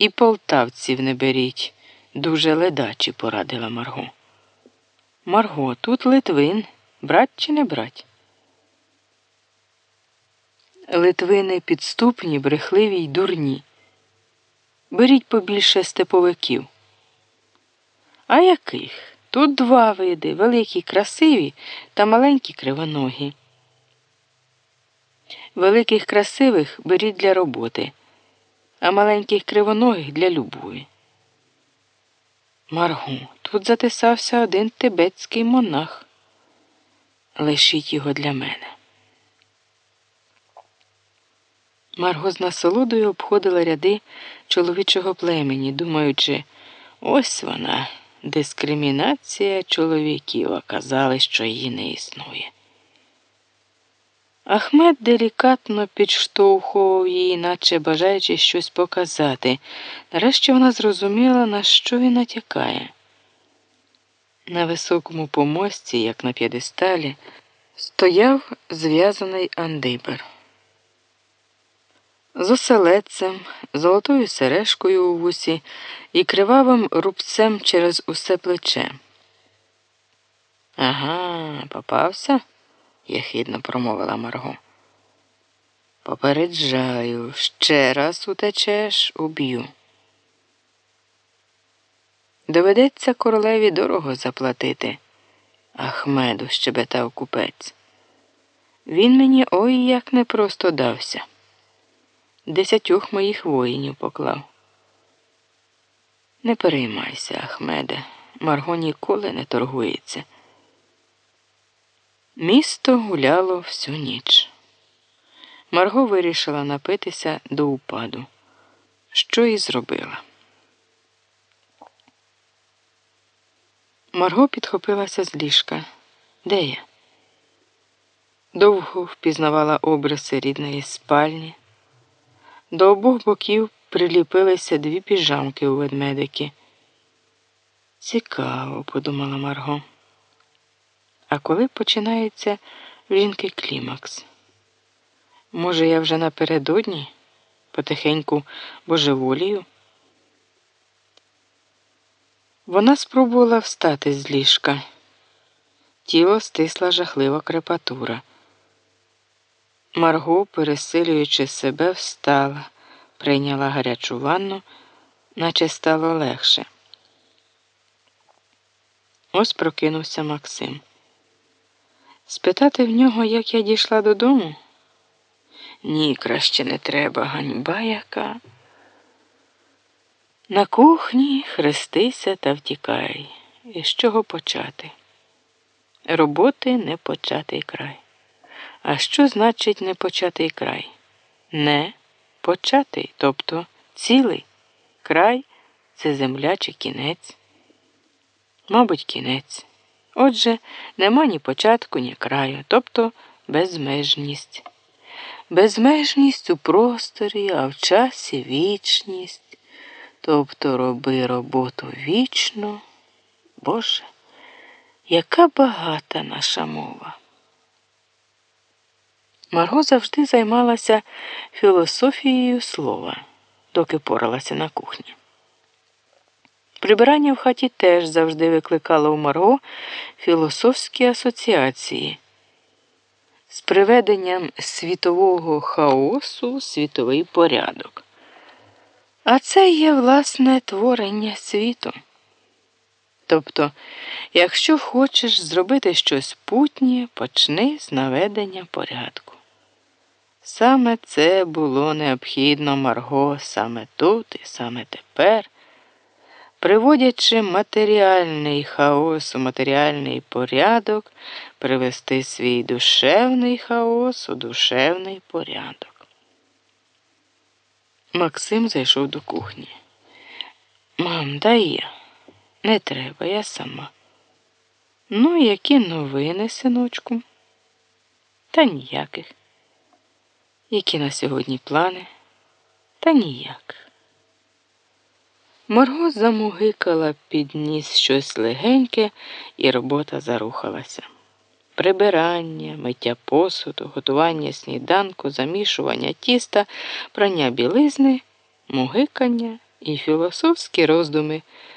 І полтавців не беріть, дуже ледачі, порадила Марго. Марго, тут Литвин, брать чи не брать? Литвини підступні, брехливі й дурні. Беріть побільше степовиків. А яких? Тут два види великі красиві та маленькі кривоногі. Великих красивих беріть для роботи, а маленьких кривоногих для любові. Маргу, тут затисався один тибетський монах. Лишіть його для мене. Марго з насолодою обходила ряди чоловічого племені, думаючи, ось вона, дискримінація чоловіків, а казали, що її не існує. Ахмед делікатно підштовхував її, наче бажаючи щось показати. Нарешті вона зрозуміла, на що він натякає. На високому помості, як на п'єдесталі, стояв зв'язаний андибер. З оселедцем, золотою сережкою у вусі і кривавим рубцем через усе плече. Ага, попався? Єхидно промовила Марго. Попереджаю, ще раз утечеш, уб'ю. Доведеться королеві дорого заплатити. Ахмеду щебетав купець. Він мені ой як непросто дався. Десятьох моїх воїнів поклав. Не переймайся, Ахмеде, Марго ніколи не торгується. Місто гуляло всю ніч. Марго вирішила напитися до упаду, що і зробила. Марго підхопилася з ліжка. Де я? Довго впізнавала обриси рідної спальні. До обох боків приліпилися дві піжамки у ведмедики. Цікаво, подумала Марго. А коли починається в жінки клімакс? Може, я вже напередодні потихеньку божеволію? Вона спробувала встати з ліжка. Тіло стисла жахлива крепатура. Марго, пересилюючи себе, встала, прийняла гарячу ванну, наче стало легше. Ось прокинувся Максим. Спитати в нього, як я дійшла додому? Ні, краще не треба, ганьба яка. На кухні хрестися та втікай. І з чого почати? Роботи не початий край. А що значить не початий край? Не початий, тобто цілий край це земля чи кінець. Мабуть, кінець. Отже, нема ні початку, ні краю, тобто безмежність. Безмежність у просторі, а в часі вічність. Тобто роби роботу вічно. Боже, яка багата наша мова. Марго завжди займалася філософією слова, доки поралася на кухні. Прибирання в хаті теж завжди викликало у Марго філософські асоціації з приведенням світового хаосу світовий порядок. А це є власне творення світу. Тобто, якщо хочеш зробити щось путнє, почни з наведення порядку. Саме це було необхідно Марго саме тут і саме тепер, приводячи матеріальний хаос у матеріальний порядок, привести свій душевний хаос у душевний порядок. Максим зайшов до кухні. Мам, дай я. Не треба, я сама. Ну, які новини, синочку? Та ніяких. Які на сьогодні плани? Та ніяк. Марго замугикала під ніс щось легеньке, і робота зарухалася. Прибирання, миття посуду, готування сніданку, замішування тіста, прання білизни, мугикання і філософські роздуми